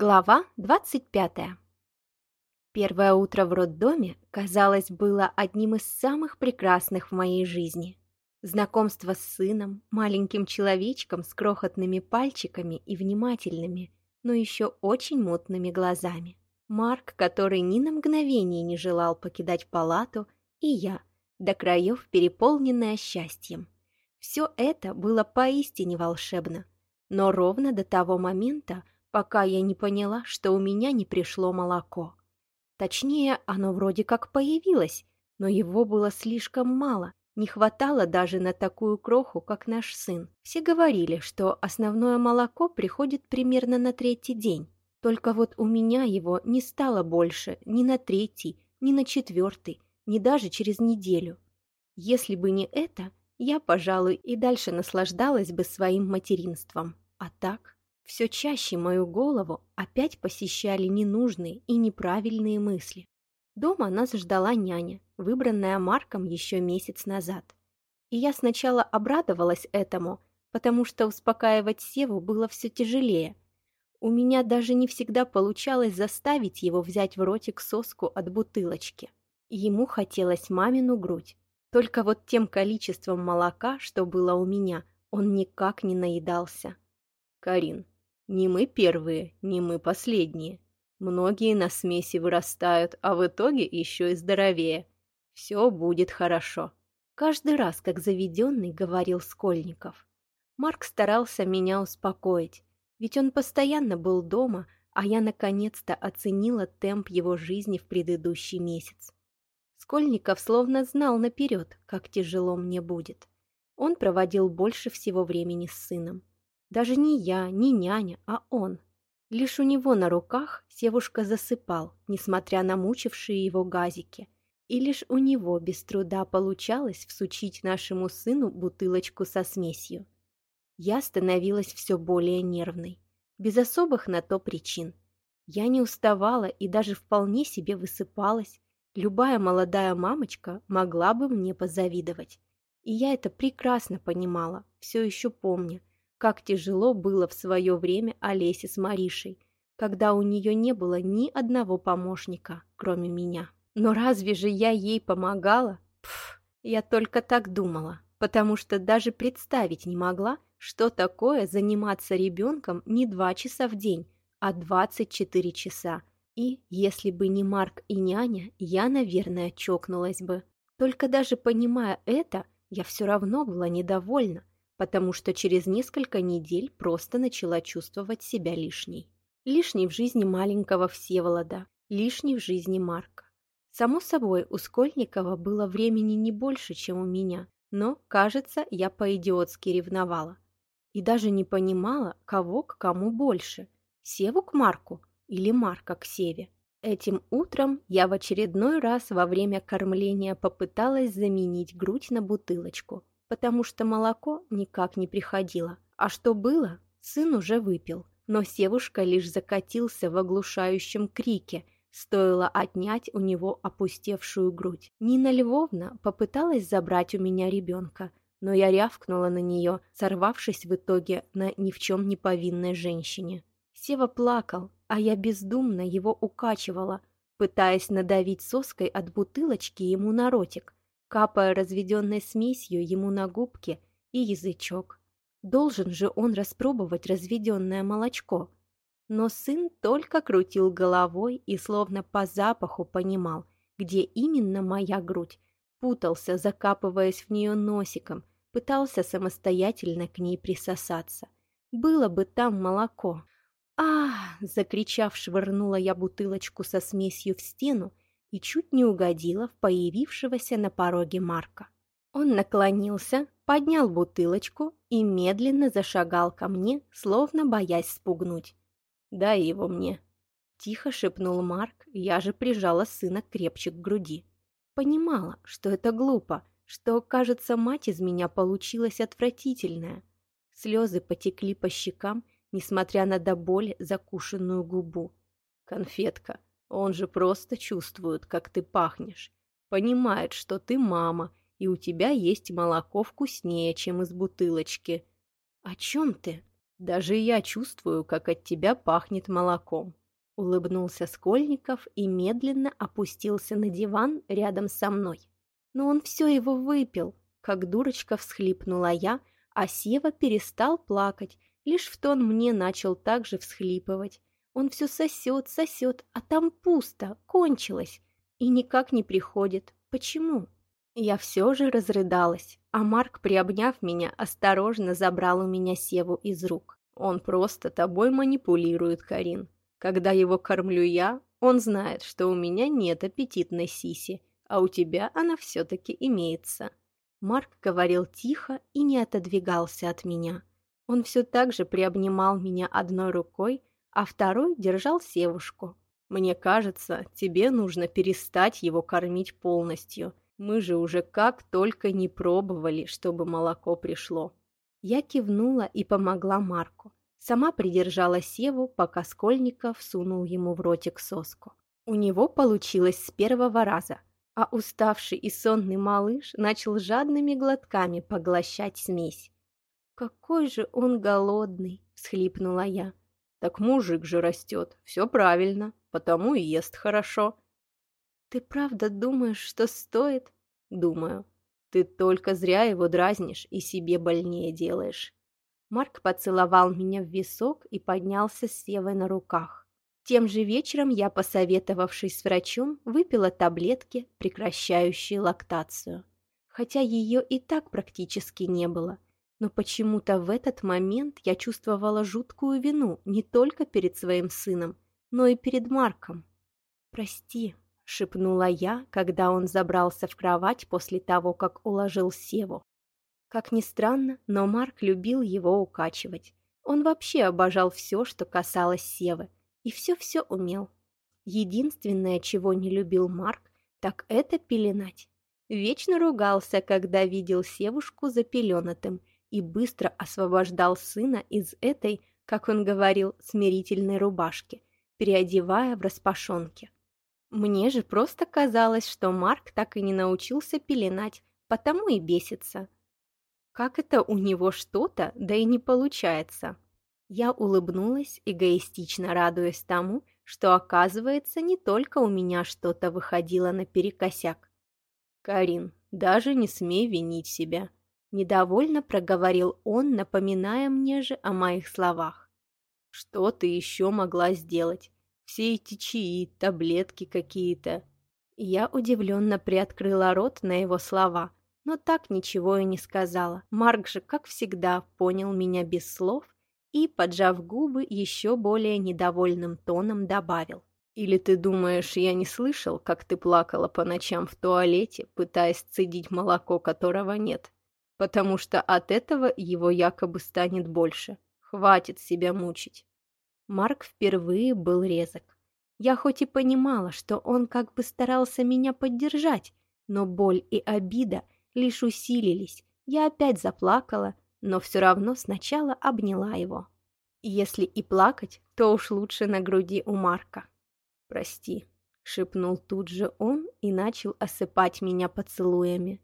Глава 25. Первое утро в роддоме, казалось, было одним из самых прекрасных в моей жизни. Знакомство с сыном, маленьким человечком с крохотными пальчиками и внимательными, но еще очень мутными глазами. Марк, который ни на мгновение не желал покидать палату, и я, до краев переполненная счастьем. Все это было поистине волшебно. Но ровно до того момента, пока я не поняла, что у меня не пришло молоко. Точнее, оно вроде как появилось, но его было слишком мало, не хватало даже на такую кроху, как наш сын. Все говорили, что основное молоко приходит примерно на третий день. Только вот у меня его не стало больше ни на третий, ни на четвертый, ни даже через неделю. Если бы не это, я, пожалуй, и дальше наслаждалась бы своим материнством. А так... Все чаще мою голову опять посещали ненужные и неправильные мысли. Дома нас ждала няня, выбранная Марком еще месяц назад. И я сначала обрадовалась этому, потому что успокаивать Севу было все тяжелее. У меня даже не всегда получалось заставить его взять в ротик соску от бутылочки. Ему хотелось мамину грудь. Только вот тем количеством молока, что было у меня, он никак не наедался. «Карин, не мы первые, не мы последние. Многие на смеси вырастают, а в итоге еще и здоровее. Все будет хорошо. Каждый раз, как заведенный, говорил Скольников. Марк старался меня успокоить, ведь он постоянно был дома, а я наконец-то оценила темп его жизни в предыдущий месяц. Скольников словно знал наперед, как тяжело мне будет. Он проводил больше всего времени с сыном. Даже не я, не няня, а он. Лишь у него на руках Севушка засыпал, несмотря на мучившие его газики. И лишь у него без труда получалось всучить нашему сыну бутылочку со смесью. Я становилась все более нервной, без особых на то причин. Я не уставала и даже вполне себе высыпалась. Любая молодая мамочка могла бы мне позавидовать. И я это прекрасно понимала, все еще помню, как тяжело было в свое время Олесе с Маришей, когда у нее не было ни одного помощника, кроме меня. Но разве же я ей помогала? Пф, я только так думала, потому что даже представить не могла, что такое заниматься ребенком не два часа в день, а 24 часа. И, если бы не Марк и няня, я, наверное, чокнулась бы. Только даже понимая это, я все равно была недовольна, потому что через несколько недель просто начала чувствовать себя лишней. Лишней в жизни маленького Всеволода, лишней в жизни Марка. Само собой, у Скольникова было времени не больше, чем у меня, но, кажется, я по-идиотски ревновала. И даже не понимала, кого к кому больше – Севу к Марку или Марка к Севе. Этим утром я в очередной раз во время кормления попыталась заменить грудь на бутылочку, потому что молоко никак не приходило. А что было, сын уже выпил, но Севушка лишь закатился в оглушающем крике, стоило отнять у него опустевшую грудь. Нина Львовна попыталась забрать у меня ребенка, но я рявкнула на нее, сорвавшись в итоге на ни в чем не повинной женщине. Сева плакал, а я бездумно его укачивала, пытаясь надавить соской от бутылочки ему на ротик, капая разведенной смесью ему на губки и язычок. Должен же он распробовать разведенное молочко. Но сын только крутил головой и словно по запаху понимал, где именно моя грудь, путался, закапываясь в нее носиком, пытался самостоятельно к ней присосаться. Было бы там молоко. а закричав, швырнула я бутылочку со смесью в стену и чуть не угодила в появившегося на пороге Марка. Он наклонился, поднял бутылочку и медленно зашагал ко мне, словно боясь спугнуть. «Дай его мне», — тихо шепнул Марк, я же прижала сына крепче к груди. Понимала, что это глупо, что, кажется, мать из меня получилась отвратительная. Слезы потекли по щекам, несмотря на до боли закушенную губу. «Конфетка, он же просто чувствует, как ты пахнешь. Понимает, что ты мама, и у тебя есть молоко вкуснее, чем из бутылочки. О чем ты? Даже я чувствую, как от тебя пахнет молоком. Улыбнулся Скольников и медленно опустился на диван рядом со мной. Но он все его выпил, как дурочка всхлипнула я, а Сева перестал плакать, лишь в тон мне начал также всхлипывать. Он все сосет, сосет, а там пусто, кончилось. И никак не приходит. Почему? Я все же разрыдалась, а Марк, приобняв меня, осторожно забрал у меня Севу из рук. Он просто тобой манипулирует, Карин. Когда его кормлю я, он знает, что у меня нет аппетитной сиси, а у тебя она все-таки имеется. Марк говорил тихо и не отодвигался от меня. Он все так же приобнимал меня одной рукой, а второй держал севушку. «Мне кажется, тебе нужно перестать его кормить полностью. Мы же уже как только не пробовали, чтобы молоко пришло». Я кивнула и помогла Марку. Сама придержала Севу, пока Скольников сунул ему в ротик соску. У него получилось с первого раза, а уставший и сонный малыш начал жадными глотками поглощать смесь. «Какой же он голодный!» – всхлипнула я. Так мужик же растет, все правильно, потому и ест хорошо. Ты правда думаешь, что стоит? Думаю. Ты только зря его дразнишь и себе больнее делаешь. Марк поцеловал меня в висок и поднялся с Севой на руках. Тем же вечером я, посоветовавшись с врачом, выпила таблетки, прекращающие лактацию. Хотя ее и так практически не было – но почему-то в этот момент я чувствовала жуткую вину не только перед своим сыном, но и перед Марком. «Прости», — шепнула я, когда он забрался в кровать после того, как уложил Севу. Как ни странно, но Марк любил его укачивать. Он вообще обожал все, что касалось Севы, и все-все умел. Единственное, чего не любил Марк, так это пеленать. Вечно ругался, когда видел Севушку запеленатым и быстро освобождал сына из этой, как он говорил, смирительной рубашки, переодевая в распашонке. Мне же просто казалось, что Марк так и не научился пеленать, потому и бесится. Как это у него что-то, да и не получается? Я улыбнулась, эгоистично радуясь тому, что, оказывается, не только у меня что-то выходило наперекосяк. «Карин, даже не смей винить себя», Недовольно проговорил он, напоминая мне же о моих словах. «Что ты еще могла сделать? Все эти чаи, таблетки какие-то». Я удивленно приоткрыла рот на его слова, но так ничего и не сказала. Марк же, как всегда, понял меня без слов и, поджав губы, еще более недовольным тоном добавил. «Или ты думаешь, я не слышал, как ты плакала по ночам в туалете, пытаясь цедить молоко, которого нет?» Потому что от этого его якобы станет больше. Хватит себя мучить. Марк впервые был резок. Я хоть и понимала, что он как бы старался меня поддержать, но боль и обида лишь усилились. Я опять заплакала, но все равно сначала обняла его. Если и плакать, то уж лучше на груди у Марка. «Прости», — шепнул тут же он и начал осыпать меня поцелуями.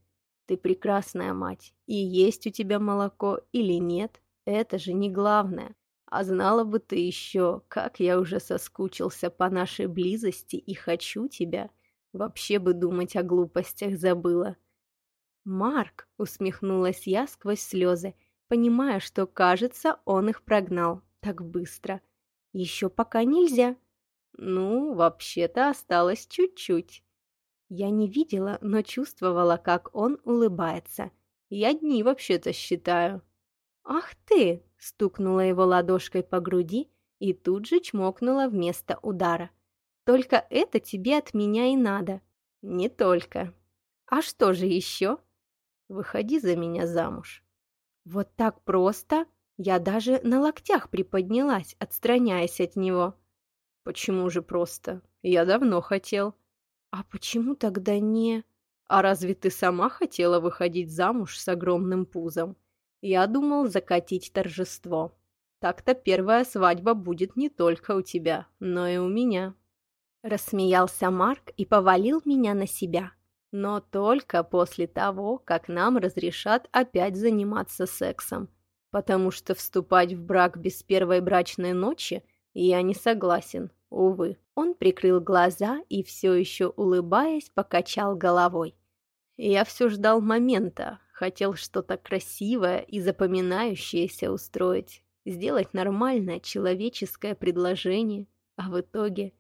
Ты прекрасная мать, и есть у тебя молоко или нет, это же не главное. А знала бы ты еще, как я уже соскучился по нашей близости и хочу тебя. Вообще бы думать о глупостях забыла. «Марк!» — усмехнулась я сквозь слезы, понимая, что, кажется, он их прогнал так быстро. «Еще пока нельзя». «Ну, вообще-то осталось чуть-чуть». Я не видела, но чувствовала, как он улыбается. Я дни вообще-то считаю. «Ах ты!» – стукнула его ладошкой по груди и тут же чмокнула вместо удара. «Только это тебе от меня и надо». «Не только». «А что же еще?» «Выходи за меня замуж». Вот так просто? Я даже на локтях приподнялась, отстраняясь от него. «Почему же просто? Я давно хотел». «А почему тогда не...» «А разве ты сама хотела выходить замуж с огромным пузом? Я думал закатить торжество. Так-то первая свадьба будет не только у тебя, но и у меня». Рассмеялся Марк и повалил меня на себя. «Но только после того, как нам разрешат опять заниматься сексом. потому что вступать в брак без первой брачной ночи я не согласен, увы. Он прикрыл глаза и все еще улыбаясь покачал головой. Я все ждал момента, хотел что-то красивое и запоминающееся устроить, сделать нормальное человеческое предложение, а в итоге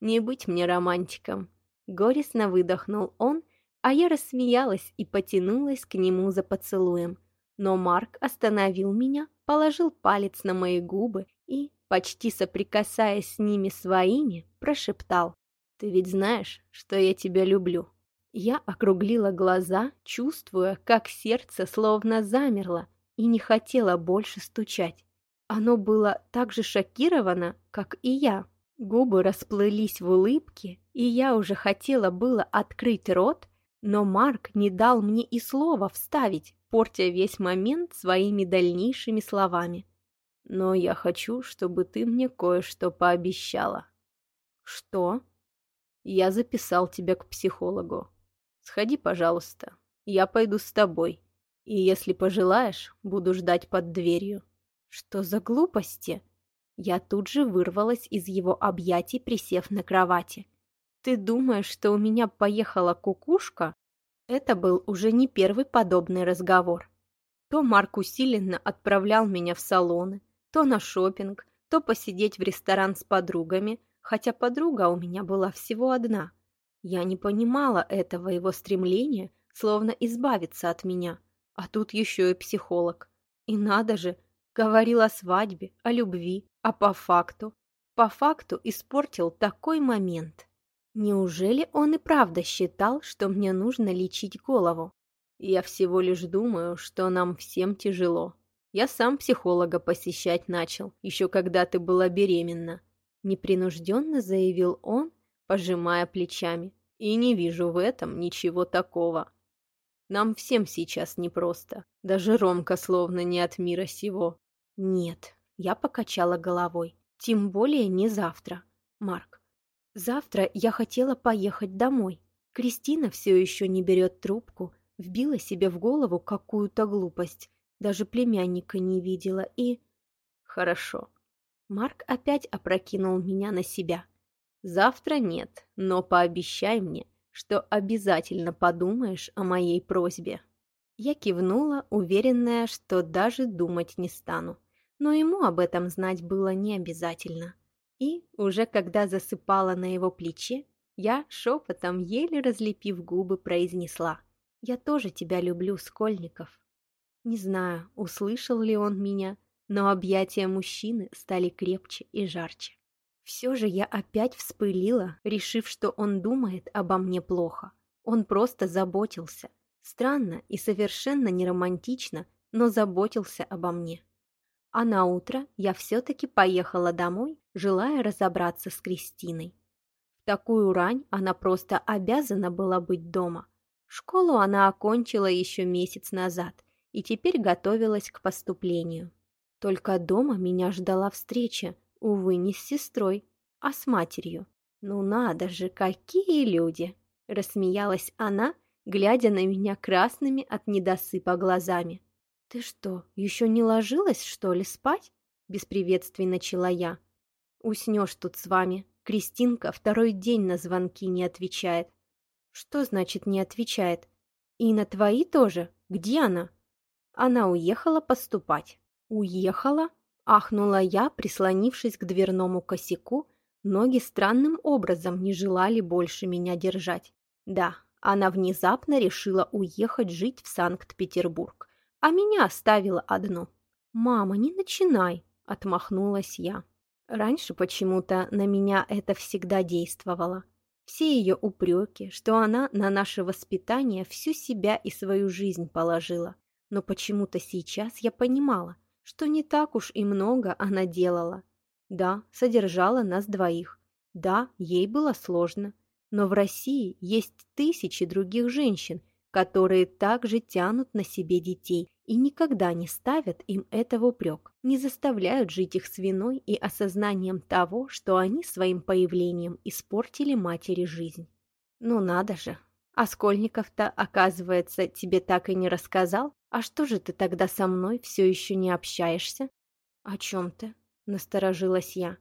не быть мне романтиком. Горестно выдохнул он, а я рассмеялась и потянулась к нему за поцелуем. Но Марк остановил меня, положил палец на мои губы и, почти соприкасаясь с ними своими, прошептал. «Ты ведь знаешь, что я тебя люблю». Я округлила глаза, чувствуя, как сердце словно замерло и не хотело больше стучать. Оно было так же шокировано, как и я. Губы расплылись в улыбке, и я уже хотела было открыть рот, но Марк не дал мне и слова вставить, портя весь момент своими дальнейшими словами. «Но я хочу, чтобы ты мне кое-что пообещала». «Что?» «Я записал тебя к психологу. Сходи, пожалуйста. Я пойду с тобой. И если пожелаешь, буду ждать под дверью». «Что за глупости?» Я тут же вырвалась из его объятий, присев на кровати. «Ты думаешь, что у меня поехала кукушка?» Это был уже не первый подобный разговор. То Марк усиленно отправлял меня в салоны, то на шопинг, то посидеть в ресторан с подругами, хотя подруга у меня была всего одна. Я не понимала этого его стремления, словно избавиться от меня. А тут еще и психолог. И надо же, говорил о свадьбе, о любви, а по факту? По факту испортил такой момент. Неужели он и правда считал, что мне нужно лечить голову? Я всего лишь думаю, что нам всем тяжело. Я сам психолога посещать начал, еще когда ты была беременна. Непринужденно заявил он, пожимая плечами. И не вижу в этом ничего такого. Нам всем сейчас непросто. Даже Ромка словно не от мира сего. Нет, я покачала головой. Тем более не завтра, Марк. Завтра я хотела поехать домой. Кристина все еще не берет трубку, вбила себе в голову какую-то глупость. Даже племянника не видела и... Хорошо. Марк опять опрокинул меня на себя. Завтра нет, но пообещай мне, что обязательно подумаешь о моей просьбе. Я кивнула, уверенная, что даже думать не стану. Но ему об этом знать было не обязательно. И, уже когда засыпала на его плече, я шепотом, еле разлепив губы, произнесла «Я тоже тебя люблю, Скольников». Не знаю, услышал ли он меня, но объятия мужчины стали крепче и жарче. Все же я опять вспылила, решив, что он думает обо мне плохо. Он просто заботился. Странно и совершенно не романтично, но заботился обо мне. А на утро я все-таки поехала домой, желая разобраться с Кристиной. В такую рань она просто обязана была быть дома. Школу она окончила еще месяц назад и теперь готовилась к поступлению. Только дома меня ждала встреча, увы, не с сестрой, а с матерью. «Ну надо же, какие люди!» – рассмеялась она, глядя на меня красными от недосыпа глазами. «Ты что, еще не ложилась, что ли, спать?» Без приветствий начала я. «Уснешь тут с вами. Кристинка второй день на звонки не отвечает». «Что значит не отвечает? И на твои тоже? Где она?» Она уехала поступать. «Уехала?» – ахнула я, прислонившись к дверному косяку. Ноги странным образом не желали больше меня держать. Да, она внезапно решила уехать жить в Санкт-Петербург а меня оставила одну. «Мама, не начинай!» – отмахнулась я. Раньше почему-то на меня это всегда действовало. Все ее упреки, что она на наше воспитание всю себя и свою жизнь положила. Но почему-то сейчас я понимала, что не так уж и много она делала. Да, содержала нас двоих. Да, ей было сложно. Но в России есть тысячи других женщин, которые также тянут на себе детей и никогда не ставят им это в упрек, не заставляют жить их с виной и осознанием того, что они своим появлением испортили матери жизнь. Ну надо же, а Скольников-то, оказывается, тебе так и не рассказал? А что же ты тогда со мной все еще не общаешься? О чем ты? Насторожилась я.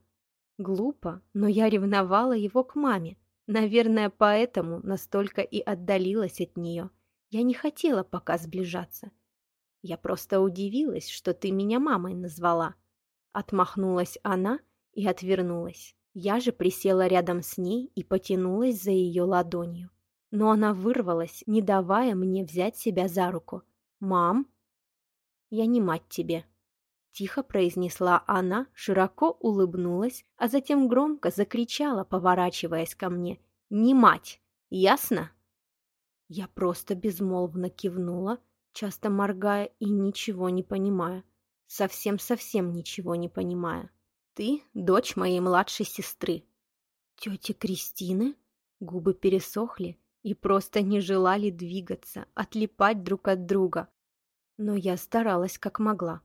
Глупо, но я ревновала его к маме. Наверное, поэтому настолько и отдалилась от нее. Я не хотела пока сближаться. Я просто удивилась, что ты меня мамой назвала. Отмахнулась она и отвернулась. Я же присела рядом с ней и потянулась за ее ладонью. Но она вырвалась, не давая мне взять себя за руку. «Мам?» «Я не мать тебе», — тихо произнесла она, широко улыбнулась, а затем громко закричала, поворачиваясь ко мне. «Не мать! Ясно?» Я просто безмолвно кивнула, часто моргая и ничего не понимая. Совсем-совсем ничего не понимая. «Ты — дочь моей младшей сестры». «Тети Кристины?» Губы пересохли и просто не желали двигаться, отлипать друг от друга. Но я старалась как могла.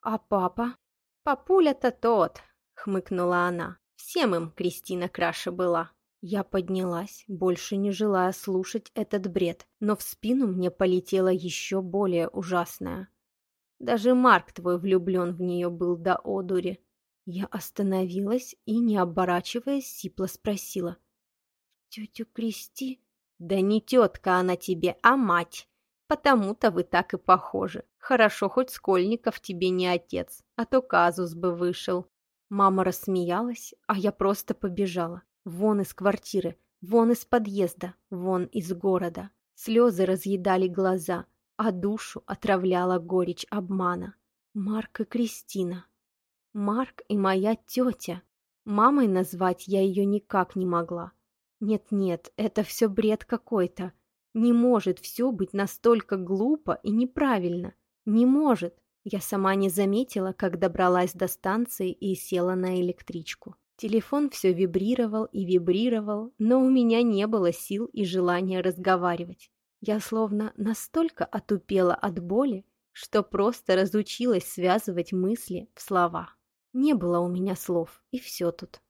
«А папа?» «Папуля-то тот», — хмыкнула она. «Всем им Кристина краше была». Я поднялась, больше не желая слушать этот бред, но в спину мне полетело еще более ужасное. Даже Марк твой влюблен в нее был до одури. Я остановилась и, не оборачиваясь, сипло спросила. «Тетю Кристи?» «Да не тетка она тебе, а мать. Потому-то вы так и похожи. Хорошо, хоть Скольников тебе не отец, а то казус бы вышел». Мама рассмеялась, а я просто побежала. Вон из квартиры, вон из подъезда, вон из города. Слезы разъедали глаза, а душу отравляла горечь обмана. Марк и Кристина. Марк и моя тетя. Мамой назвать я ее никак не могла. Нет-нет, это все бред какой-то. Не может все быть настолько глупо и неправильно. Не может. Я сама не заметила, как добралась до станции и села на электричку. Телефон все вибрировал и вибрировал, но у меня не было сил и желания разговаривать. Я словно настолько отупела от боли, что просто разучилась связывать мысли в слова. Не было у меня слов, и все тут.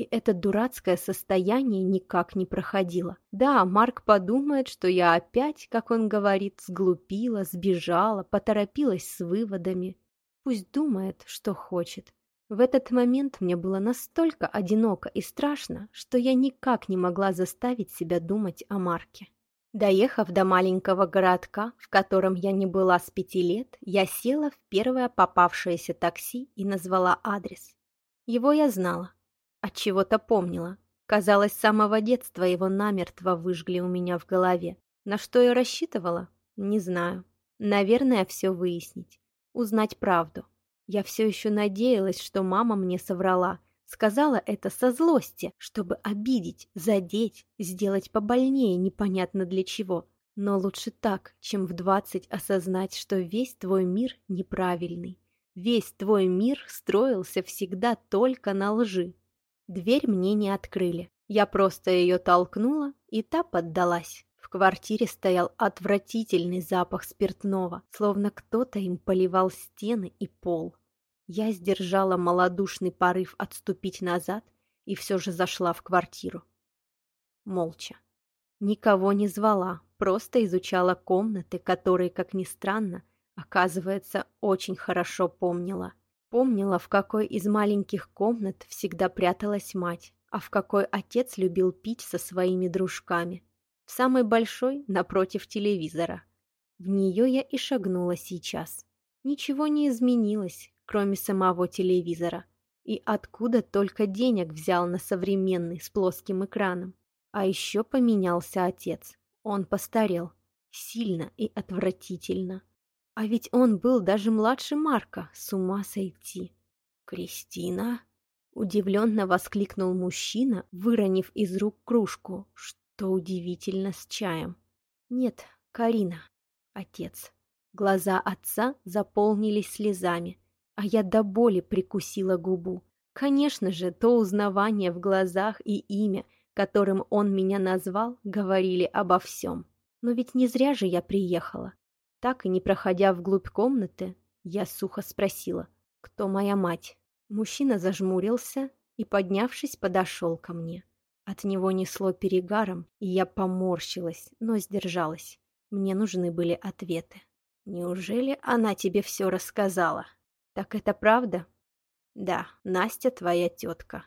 И это дурацкое состояние никак не проходило. Да, Марк подумает, что я опять, как он говорит, сглупила, сбежала, поторопилась с выводами. Пусть думает, что хочет. В этот момент мне было настолько одиноко и страшно, что я никак не могла заставить себя думать о Марке. Доехав до маленького городка, в котором я не была с пяти лет, я села в первое попавшееся такси и назвала адрес. Его я знала, от чего-то помнила. Казалось, с самого детства его намертво выжгли у меня в голове. На что я рассчитывала? Не знаю. Наверное, все выяснить. Узнать правду. Я все еще надеялась, что мама мне соврала. Сказала это со злости, чтобы обидеть, задеть, сделать побольнее непонятно для чего. Но лучше так, чем в двадцать осознать, что весь твой мир неправильный. Весь твой мир строился всегда только на лжи. Дверь мне не открыли. Я просто ее толкнула, и та поддалась. В квартире стоял отвратительный запах спиртного, словно кто-то им поливал стены и пол. Я сдержала малодушный порыв отступить назад и все же зашла в квартиру. Молча. Никого не звала, просто изучала комнаты, которые, как ни странно, оказывается, очень хорошо помнила. Помнила, в какой из маленьких комнат всегда пряталась мать, а в какой отец любил пить со своими дружками. В самой большой, напротив телевизора. В нее я и шагнула сейчас. Ничего не изменилось, кроме самого телевизора. И откуда только денег взял на современный с плоским экраном. А еще поменялся отец. Он постарел. Сильно и отвратительно. А ведь он был даже младше Марка, с ума сойти. «Кристина?» — удивленно воскликнул мужчина, выронив из рук кружку, что удивительно с чаем. «Нет, Карина, отец». Глаза отца заполнились слезами, а я до боли прикусила губу. Конечно же, то узнавание в глазах и имя, которым он меня назвал, говорили обо всем. Но ведь не зря же я приехала. Так и не проходя вглубь комнаты, я сухо спросила, кто моя мать. Мужчина зажмурился и, поднявшись, подошел ко мне. От него несло перегаром, и я поморщилась, но сдержалась. Мне нужны были ответы. Неужели она тебе все рассказала? Так это правда? Да, Настя твоя тетка.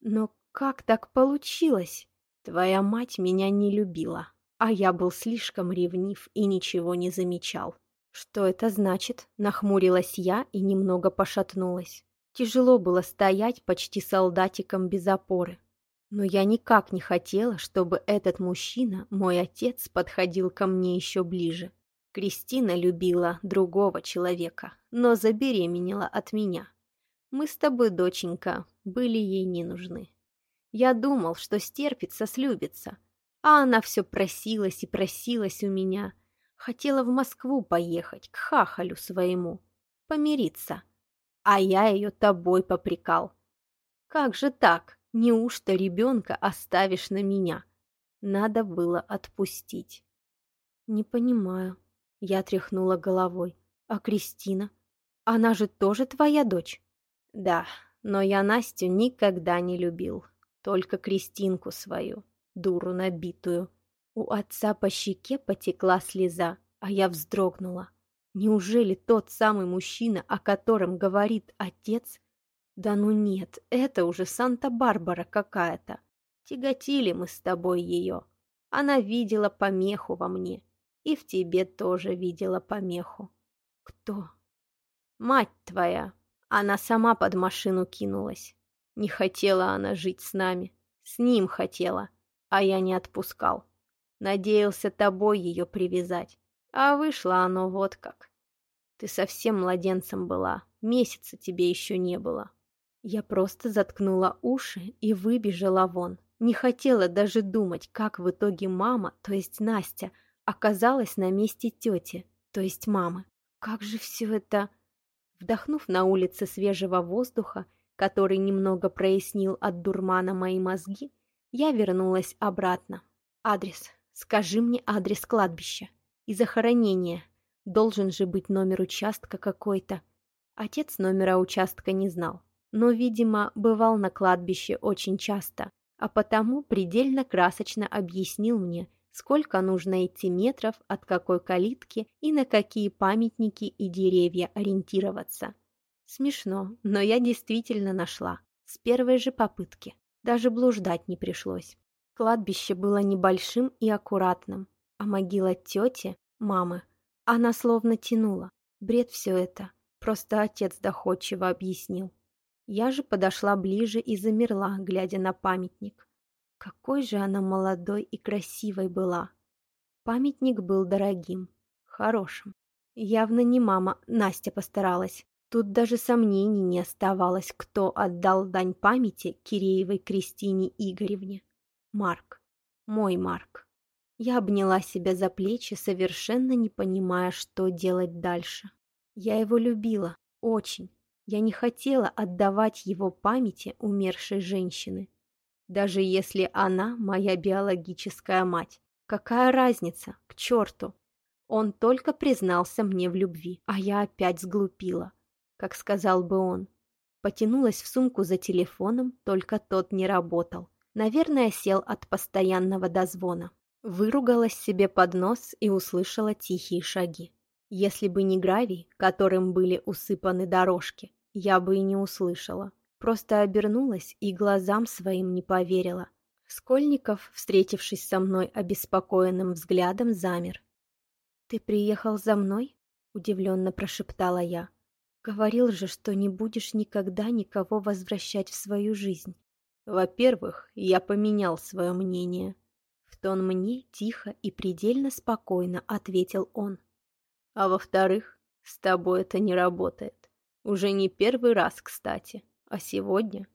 Но как так получилось? Твоя мать меня не любила, а я был слишком ревнив и ничего не замечал. Что это значит? Нахмурилась я и немного пошатнулась. Тяжело было стоять почти солдатиком без опоры. Но я никак не хотела, чтобы этот мужчина, мой отец, подходил ко мне еще ближе. Кристина любила другого человека, но забеременела от меня. Мы с тобой, доченька, были ей не нужны. Я думал, что стерпится, слюбится, а она все просилась и просилась у меня. Хотела в Москву поехать, к хахалю своему, помириться. А я ее тобой попрекал. Как же так? Неужто ребенка оставишь на меня? Надо было отпустить. Не понимаю. Я тряхнула головой. А Кристина? Она же тоже твоя дочь? Да, но я Настю никогда не любил. Только Кристинку свою, дуру набитую. У отца по щеке потекла слеза, а я вздрогнула. Неужели тот самый мужчина, о котором говорит отец? Да ну нет, это уже Санта-Барбара какая-то. Тяготили мы с тобой ее. Она видела помеху во мне. И в тебе тоже видела помеху. Кто? Мать твоя. Она сама под машину кинулась. Не хотела она жить с нами. С ним хотела, а я не отпускал. Надеялся тобой ее привязать. А вышло оно вот как. Ты совсем младенцем была, месяца тебе еще не было. Я просто заткнула уши и выбежала вон. Не хотела даже думать, как в итоге мама, то есть Настя, оказалась на месте тети, то есть мамы. Как же все это... Вдохнув на улице свежего воздуха, который немного прояснил от дурмана мои мозги, я вернулась обратно. Адрес. Скажи мне адрес кладбища. И захоронения. Должен же быть номер участка какой-то. Отец номера участка не знал, но, видимо, бывал на кладбище очень часто, а потому предельно красочно объяснил мне, сколько нужно идти метров от какой калитки и на какие памятники и деревья ориентироваться. Смешно, но я действительно нашла. С первой же попытки. Даже блуждать не пришлось. Кладбище было небольшим и аккуратным, а могила тети, мамы, она словно тянула. Бред все это. Просто отец доходчиво объяснил. Я же подошла ближе и замерла, глядя на памятник. Какой же она молодой и красивой была. Памятник был дорогим, хорошим. Явно не мама, Настя постаралась. Тут даже сомнений не оставалось, кто отдал дань памяти Киреевой Кристине Игоревне. Марк. Мой Марк. Я обняла себя за плечи, совершенно не понимая, что делать дальше. Я его любила. Очень. Я не хотела отдавать его памяти умершей женщины. Даже если она моя биологическая мать. Какая разница? К черту! Он только признался мне в любви, а я опять сглупила, как сказал бы он. Потянулась в сумку за телефоном, только тот не работал. Наверное, сел от постоянного дозвона. Выругалась себе под нос и услышала тихие шаги. Если бы не гравий, которым были усыпаны дорожки, я бы и не услышала. Просто обернулась и глазам своим не поверила. Скольников, встретившись со мной обеспокоенным взглядом, замер. «Ты приехал за мной?» — удивленно прошептала я. «Говорил же, что не будешь никогда никого возвращать в свою жизнь». Во-первых, я поменял свое мнение. В тон мне тихо и предельно спокойно ответил он. А во-вторых, с тобой это не работает. Уже не первый раз, кстати. А сегодня?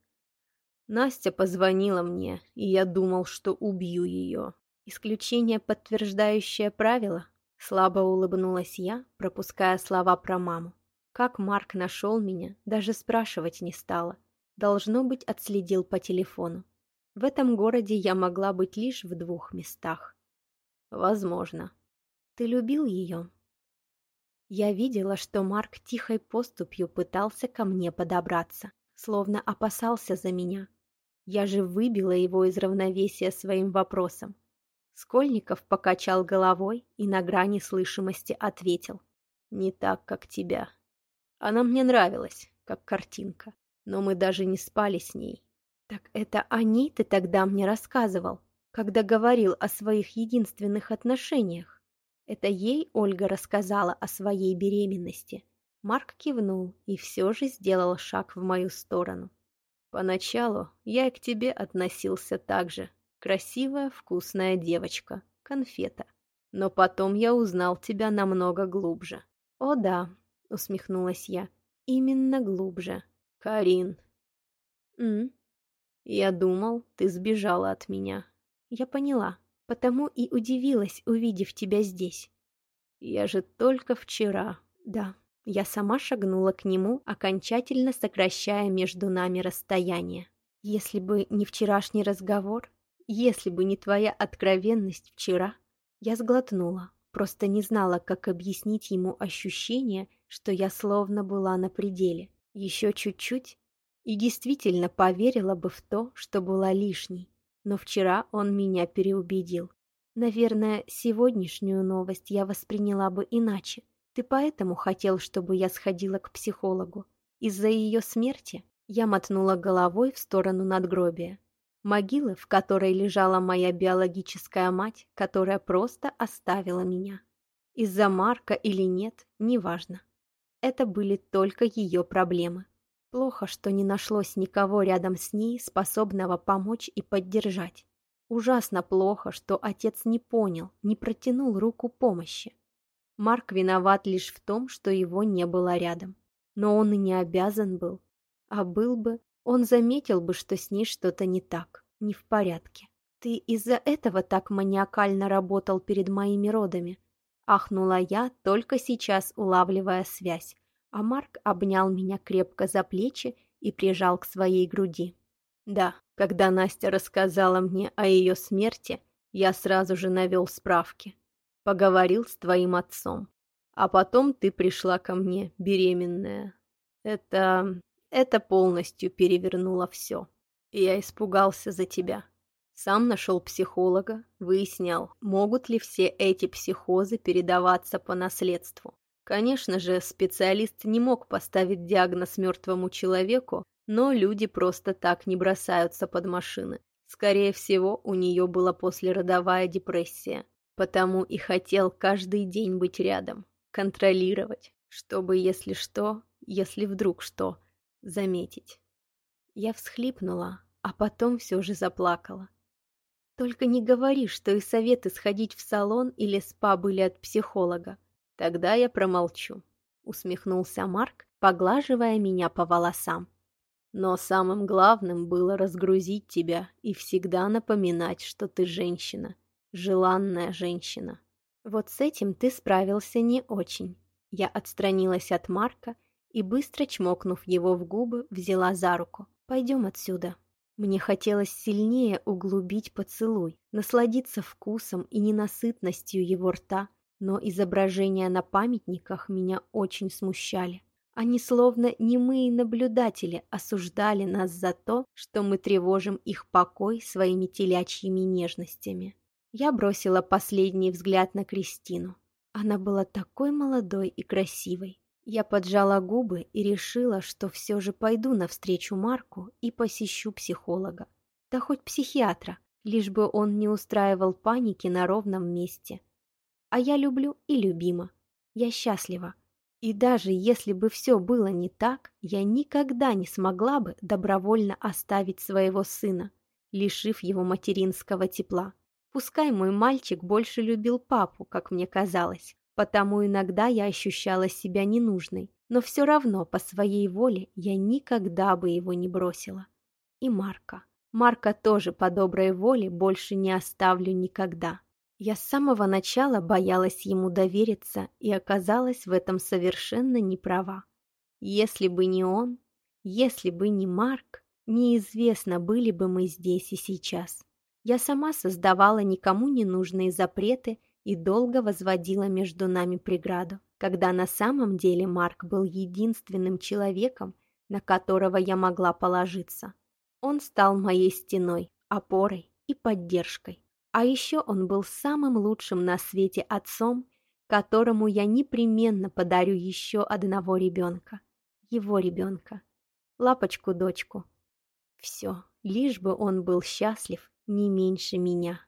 Настя позвонила мне, и я думал, что убью ее. Исключение, подтверждающее правило? Слабо улыбнулась я, пропуская слова про маму. Как Марк нашел меня, даже спрашивать не стала. Должно быть, отследил по телефону. В этом городе я могла быть лишь в двух местах. Возможно. Ты любил ее? Я видела, что Марк тихой поступью пытался ко мне подобраться, словно опасался за меня. Я же выбила его из равновесия своим вопросом. Скольников покачал головой и на грани слышимости ответил. не так, как тебя. Она мне нравилась, как картинка, но мы даже не спали с ней. Так это о ней ты тогда мне рассказывал, когда говорил о своих единственных отношениях. Это ей Ольга рассказала о своей беременности. Марк кивнул и все же сделал шаг в мою сторону. Поначалу я и к тебе относился так же. Красивая, вкусная девочка, конфета. Но потом я узнал тебя намного глубже. О да, усмехнулась я, именно глубже. Карин. М? Я думал, ты сбежала от меня. Я поняла, потому и удивилась, увидев тебя здесь. Я же только вчера. Да, я сама шагнула к нему, окончательно сокращая между нами расстояние. Если бы не вчерашний разговор, если бы не твоя откровенность вчера, я сглотнула, просто не знала, как объяснить ему ощущение, что я словно была на пределе. Еще чуть-чуть, и действительно поверила бы в то, что была лишней. Но вчера он меня переубедил. Наверное, сегодняшнюю новость я восприняла бы иначе. Ты поэтому хотел, чтобы я сходила к психологу? Из-за ее смерти?» Я мотнула головой в сторону надгробия. Могилы, в которой лежала моя биологическая мать, которая просто оставила меня. Из-за Марка или нет, неважно. Это были только ее проблемы. Плохо, что не нашлось никого рядом с ней, способного помочь и поддержать. Ужасно плохо, что отец не понял, не протянул руку помощи. Марк виноват лишь в том, что его не было рядом. Но он и не обязан был. А был бы, он заметил бы, что с ней что-то не так, не в порядке. «Ты из-за этого так маниакально работал перед моими родами?» Ахнула я, только сейчас улавливая связь, а Марк обнял меня крепко за плечи и прижал к своей груди. «Да, когда Настя рассказала мне о ее смерти, я сразу же навел справки поговорил с твоим отцом. А потом ты пришла ко мне, беременная. Это... это полностью перевернуло все. Я испугался за тебя. Сам нашел психолога, выяснял, могут ли все эти психозы передаваться по наследству. Конечно же, специалист не мог поставить диагноз мертвому человеку, но люди просто так не бросаются под машины. Скорее всего, у нее была послеродовая депрессия. Потому и хотел каждый день быть рядом, контролировать, чтобы, если что, если вдруг что, заметить. Я всхлипнула, а потом все же заплакала. Только не говори, что и советы сходить в салон или спа были от психолога. Тогда я промолчу, усмехнулся Марк, поглаживая меня по волосам. Но самым главным было разгрузить тебя и всегда напоминать, что ты женщина, желанная женщина. Вот с этим ты справился не очень. Я отстранилась от Марка и, быстро чмокнув его в губы, взяла за руку. «Пойдем отсюда». Мне хотелось сильнее углубить поцелуй, насладиться вкусом и ненасытностью его рта, но изображения на памятниках меня очень смущали. Они словно немые наблюдатели осуждали нас за то, что мы тревожим их покой своими телячьими нежностями. Я бросила последний взгляд на Кристину. Она была такой молодой и красивой. Я поджала губы и решила, что все же пойду навстречу Марку и посещу психолога. Да хоть психиатра, лишь бы он не устраивал паники на ровном месте. А я люблю и любима. Я счастлива. И даже если бы все было не так, я никогда не смогла бы добровольно оставить своего сына, лишив его материнского тепла. Пускай мой мальчик больше любил папу, как мне казалось, потому иногда я ощущала себя ненужной, но все равно по своей воле я никогда бы его не бросила. И Марка. Марка тоже по доброй воле больше не оставлю никогда. Я с самого начала боялась ему довериться и оказалась в этом совершенно не права. Если бы не он, если бы не Марк, неизвестно, были бы мы здесь и сейчас. Я сама создавала никому не нужные запреты и долго возводила между нами преграду, когда на самом деле Марк был единственным человеком, на которого я могла положиться. Он стал моей стеной, опорой и поддержкой. А еще он был самым лучшим на свете отцом, которому я непременно подарю еще одного ребенка. Его ребенка. Лапочку-дочку. Все, лишь бы он был счастлив не меньше меня.